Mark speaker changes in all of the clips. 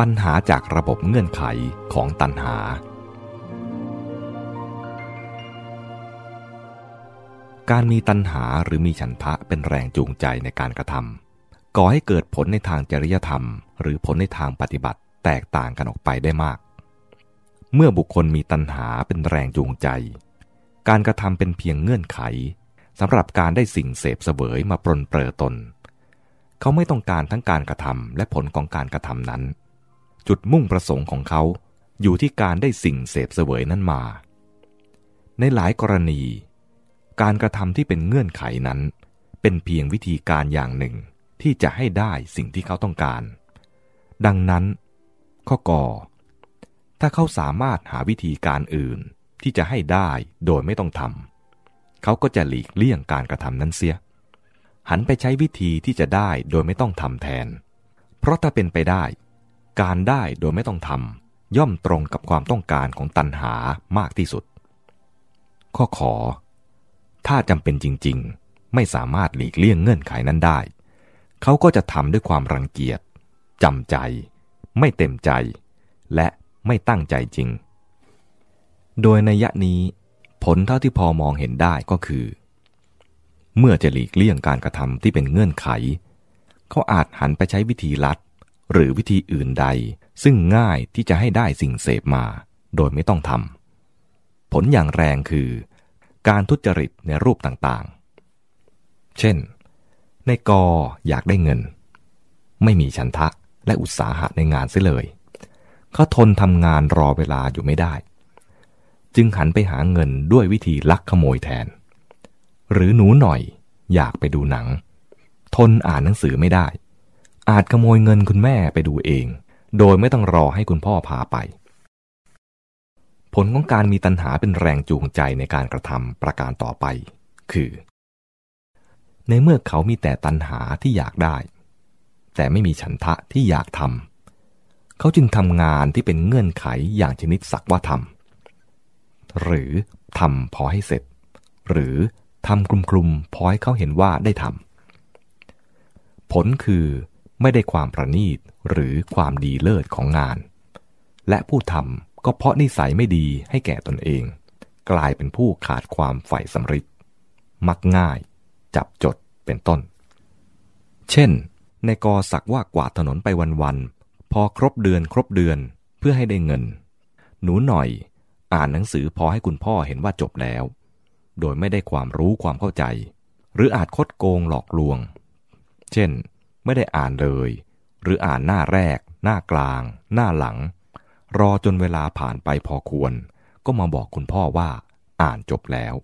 Speaker 1: ปัญหาจากระบบเงื่อนไขของตัณหา การมีตัณหาหรือมีฉันทะเป็นแรงจูงใจในการกระทำก่อให้เกิดผลในทางจริยธรรม หรือผลในทางปฏิบัติแตกต่างกันออกไปได้มาก เมื่อบุคคลมีตัณหาเป็นแรงจูงใจ การกระทำเป็นเพียงเงื่อนไขสำหรับการได้สิ่งเสพเสวยมาปรนเปรอตน เขาไม่ต้องการทั้งการกระทำและผลของการกระทำนั้น จุดมุ่งประสงค์ของเขาอยู่ที่การได้สิ่งเสพเสวยนั้นมา ในหลายกรณี การกระทำที่เป็นเงื่อนไขนั้น เป็นเพียงวิธีการอย่างหนึ่งที่จะให้ได้สิ่งที่เขาต้องการ ดังนั้น ข้อกอถ้าเขาสามารถหาวิธีการอื่นที่จะให้ได้โดยไม่ต้องทำเขาก็จะหลีกเลี่ยงการกระทำนั้นเสีย หันไปใช้วิธีที่จะได้โดยไม่ต้องทำแทน เพราะถ้าเป็นไปได้ การได้โดยไม่ต้องทำย่อมตรงกับความต้องการของตัณหามากที่สุด ข้อขอ ถ้าจำเป็นจริง ๆ ไม่สามารถหลีกเลี่ยงเงื่อนไขนั้นได้ เขาก็จะทำด้วยความรังเกียจจำใจ ไม่เต็มใจ และไม่ตั้งใจจริง โดยในยะนี้ ผลเท่าที่พอมองเห็นได้ก็คือ เมื่อจะหลีกเลี่ยงการกระทำที่เป็นเงื่อนไข เขาอาจหันไปใช้วิธีลัด หรือวิธีอื่นใด ซึ่งง่ายที่จะให้ได้สิ่งเสพมา โดยไม่ต้องทำผลอย่างแรงคือ การทุจริตในรูปต่างๆ เช่น ในกออยากได้เงิน ไม่มีฉันทะและอุตสาหะในงานเสียเลยเขาทนทำงานรอเวลาอยู่ไม่ได้ จึงหันไปหาเงินด้วยวิธีลักขโมยแทน หรือหนูหน่อยอยากไปดูหนัง ทนอ่านหนังสือไม่ได้ อาจขโมยเงินคุณแม่ไปดูเอง โดยไม่ต้องรอให้คุณพ่อพาไป ผลของการมีตัณหาเป็นแรงจูงใจในการกระทำประการต่อไป คือ ในเมื่อเขามีแต่ตัณหาที่อยากได้ แต่ไม่มีฉันทะที่อยากทำเขาจึงทำงานที่เป็นเงื่อนไขอย่างชนิดสักว่าทำหรือทำพอให้เสร็จ หรือทำกลุ่มๆพอให้เขาเห็นว่าได้ทำผลคือ ไม่ได้ความประณีตหรือความดีเลิศของงาน และผู้ทำก็เพราะนิสัยไม่ดีให้แก่ตนเอง กลายเป็นผู้ขาดความใฝ่สำริดมักง่าย จับจดเป็นต้น เช่น ในกอสักว่ากวาดถนนไปวันๆพอครบเดือนครบเดือนเพื่อให้ได้เงิน หนูหน่อย อ่านหนังสือพอให้คุณพ่อเห็นว่าจบแล้ว โดยไม่ได้ความรู้ความเข้าใจ หรืออาจคดโกงหลอกลวง เช่น ไม่ได้อ่านเลย หรืออ่านหน้าแรก หน้ากลาง หน้าหลัง รอจนเวลาผ่านไปพอควร ก็มาบอกคุณพ่อว่า อ่านจบแล้ว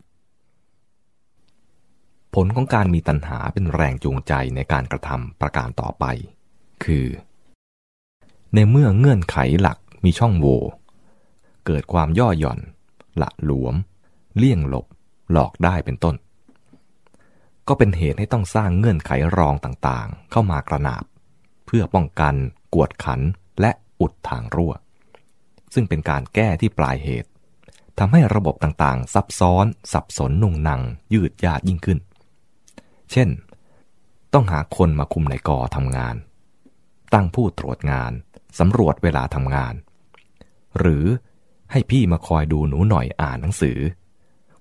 Speaker 1: ผลของการมีตัณหาเป็นแรงจูงใจในการกระทำประการต่อไป คือ ในเมื่อเงื่อนไขหลักมีช่องโหว่เกิดความย่อหย่อน ละหลวม เลี่ยงหลบ หลอกได้เป็นต้น ก็เป็นเหตุให้ต้องสร้างเงื่อนไขรองต่างๆ เข้ามากระนาบ เพื่อป้องกันกวดขันและอุดทางรั่ว ซึ่งเป็นการแก้ที่ปลายเหตุทำให้ระบบต่างๆ ซับซ้อน สับสนนุ่งนัง ยืดยาดยิ่งขึ้น เช่น ต้องหาคนมาคุมในกอทำงาน ตั้งผู้ตรวจงานสำรวจเวลาทำงาน หรือให้พี่มาคอยดูหนูหน่อยอ่านหนังสือ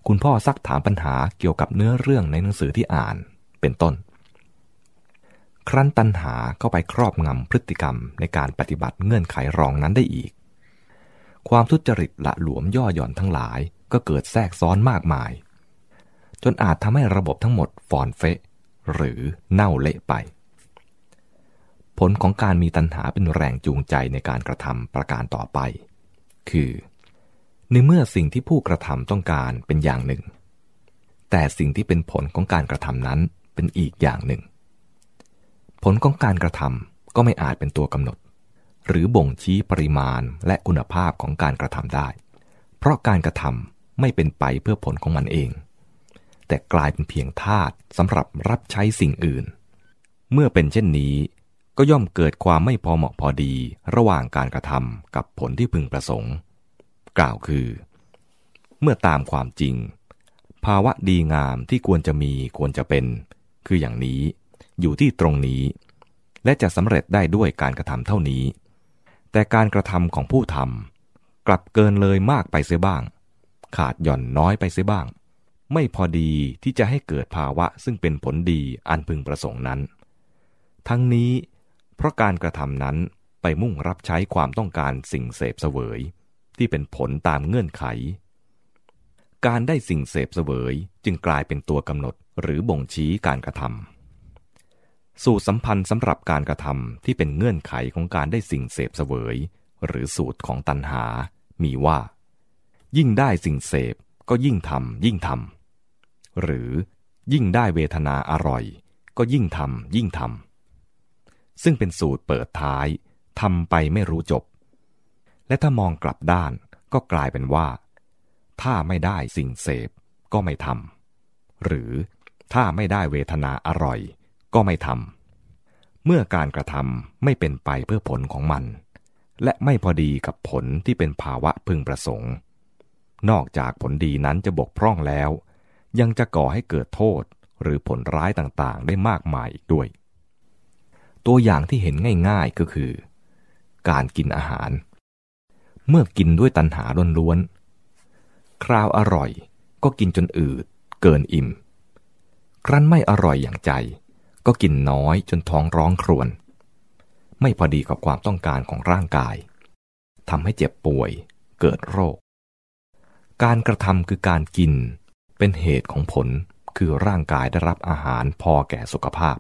Speaker 1: คุณพ่อซักถามปัญหาเกี่ยวกับเนื้อเรื่องในหนังสือที่อ่าน เป็นต้น ครั้นตัณหาเข้าไปครอบงำพฤติกรรมในการปฏิบัติเงื่อนไขรองนั้นได้อีก ความทุจริตละหลวมย่อหย่อนทั้งหลายก็เกิดแทรกซ้อนมากมาย จนอาจทำให้ระบบทั้งหมดฟอนเฟะ หรือเน่าเละไป ผลของการมีตัณหาเป็นแรงจูงใจในการกระทำประการต่อไป คือ ในเมื่อสิ่งที่ผู้กระทำต้องการเป็นอย่างหนึ่ง แต่สิ่งที่เป็นผลของการกระทำนั้นเป็นอีกอย่างหนึ่ง ผลของการกระทำก็ไม่อาจเป็นตัวกำหนด หรือบ่งชี้ปริมาณและคุณภาพของการกระทำได้ เพราะการกระทำไม่เป็นไปเพื่อผลของมันเอง แต่กลายเป็นเพียงธาตุสำหรับรับใช้สิ่งอื่น เมื่อเป็นเช่นนี้ก็ย่อมเกิดความไม่พอเหมาะพอดีระหว่างการกระทำกับผลที่พึงประสงค์ กล่าวคือ เมื่อตามความจริง ภาวะดีงามที่ควรจะมีควรจะเป็น คืออย่างนี้อยู่ที่ตรงนี้ และจะสำเร็จได้ด้วยการกระทำเท่านี้ แต่การกระทำของผู้ทำกลับเกินเลยมากไปเสียบ้าง ขาดหย่อนน้อยไปเสียบ้าง ไม่พอดีที่จะให้เกิดภาวะซึ่งเป็นผลดีอันพึงประสงค์นั้น ทั้งนี้ เพราะการกระทำนั้นไปมุ่งรับใช้ความต้องการสิ่งเสพเสวย ที่เป็นผลตามเงื่อนไข การได้สิ่งเสพเสวยจึงกลายเป็นตัวกำหนดหรือบ่งชี้การกระทำสูตรสัมพันธ์สำหรับการกระทำที่เป็นเงื่อนไขของการได้สิ่งเสพเสวย หรือสูตรของตัณหา มีว่า ยิ่งได้สิ่งเสพก็ยิ่งทำยิ่งทำหรือยิ่งได้เวทนาอร่อย ก็ยิ่งทำยิ่งทำซึ่งเป็นสูตรเปิดท้ายทำไปไม่รู้จบ และถ้ามองกลับด้านก็กลายเป็นว่า ถ้าไม่ได้สิ่งเสพก็ไม่ทำหรือถ้าไม่ได้เวทนาอร่อย ก็ไม่ทำเมื่อการกระทำไม่เป็นไปเพื่อผลของมัน และไม่พอดีกับผลที่เป็นภาวะพึงประสงค์ นอกจากผลดีนั้นจะบกพร่องแล้ว ยังจะก่อให้เกิดโทษหรือผลร้ายต่างๆ ได้มากมายอีกด้วย ตัวอย่างที่เห็นง่ายๆก็คือ การกินอาหาร เมื่อกินด้วยตัณหาล้วนๆ คราวอร่อยก็กินจนอืดเกินอิ่ม ครั้นไม่อร่อยอย่างใจ ก็กินน้อยจนท้องร้องครวญ ไม่พอดีกับความต้องการของร่างกาย ทำให้เจ็บป่วยเกิดโรค การกระทำคือการกิน เป็นเหตุของผลคือร่างกายได้รับอาหารพอแก่สุขภาพ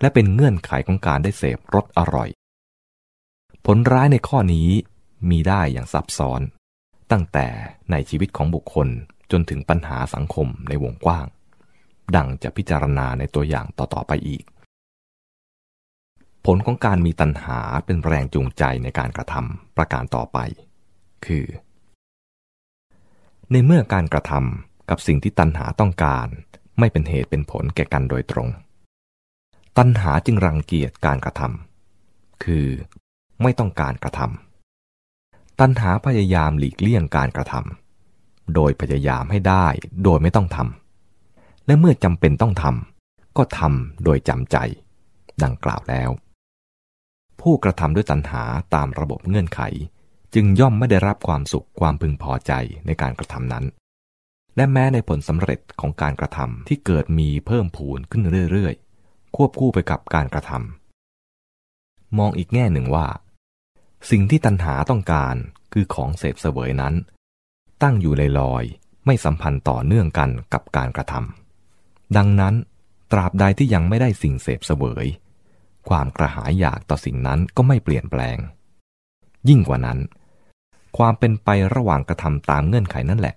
Speaker 1: และเป็นเงื่อนไขของการได้เสพรสอร่อย ผลร้ายในข้อนี้ มีได้อย่างซับซ้อน ตั้งแต่ในชีวิตของบุคคลจนถึงปัญหาสังคมในวงกว้าง ดังจะพิจารณาในตัวอย่างต่อ ๆ ไปอีก ผลของการมีตัณหาเป็นแรงจูงใจในการกระทำประการต่อไป คือ ในเมื่อการกระทำกับสิ่งที่ตัณหาต้องการ ไม่เป็นเหตุเป็นผลแก่กันโดยตรง ตัณหาจึงรังเกียจการกระทำคือไม่ต้องการกระทำ ตัณหาพยายามหลีกเลี่ยงการกระทำโดยพยายามให้ได้โดยไม่ต้องทำและเมื่อจำเป็นต้องทำก็ทำโดยจำใจ ดังกล่าวแล้ว ผู้กระทำด้วยตัณหาตามระบบเงื่อนไข จึงย่อมไม่ได้รับความสุขความพึงพอใจในการกระทำนั้น และแม้ในผลสำเร็จของการกระทำที่เกิดมีเพิ่มพูนขึ้นเรื่อยๆ ควบคู่ไปกับการกระทำมองอีกแง่หนึ่งว่า สิ่งที่ตัณหาต้องการคือของเสพเสวยนั้น ตั้งอยู่ลอยๆไม่สัมพันธ์ต่อเนื่องกันกับการกระทำดังนั้น ตราบใดที่ยังไม่ได้สิ่งเสพเสวย ความกระหายอยากต่อสิ่งนั้นก็ไม่เปลี่ยนแปลง ยิ่งกว่านั้น ความเป็นไประหว่างกระทำตามเงื่อนไขนั่นแหละ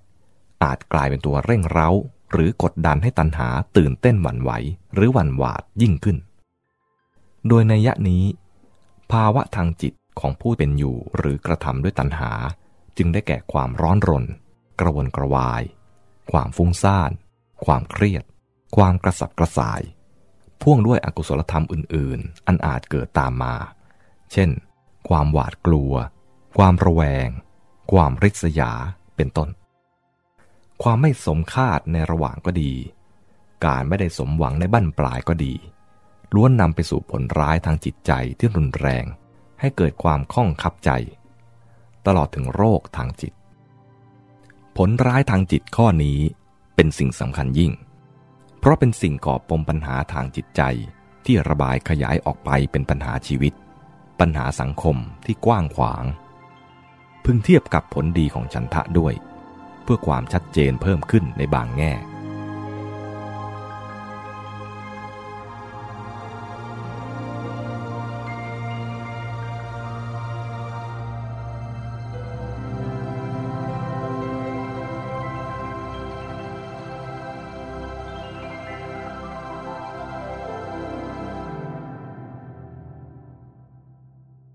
Speaker 1: อาจกลายเป็นตัวเร่งเร้า หรือกดดันให้ตัณหาตื่นเต้นหวั่นไหว หรือหวั่นหวาดยิ่งขึ้น โดยในยะนี้ ภาวะทางจิต ของผู้เป็นอยู่หรือกระทำด้วยตัณหา จึงได้แก่ความร้อนรน กระวนกระวาย ความฟุ้งซ่าน ความเครียด ความกระสับกระส่าย พ่วงด้วยอกุศลธรรมอื่น ๆ อันอาจเกิดตามมา เช่น ความหวาดกลัว ความระแวง ความริษยา เป็นต้น ความไม่สมคาดในระหว่างก็ดี การไม่ได้สมหวังในบั้นปลายก็ดีล้วนนำไปสู่ผลร้ายทางจิตใจที่รุนแรง ให้เกิดความข้องคับใจ ตลอดถึงโรคทางจิต ผลร้ายทางจิตข้อนี้เป็นสิ่งสำคัญยิ่ง เพราะเป็นสิ่งก่อปมปัญหาทางจิตใจที่ระบายขยายออกไปเป็นปัญหาชีวิต ปัญหาสังคมที่กว้างขวาง พึงเทียบกับผลดีของฉันทะด้วย เพื่อความชัดเจนเพิ่มขึ้นในบางแง่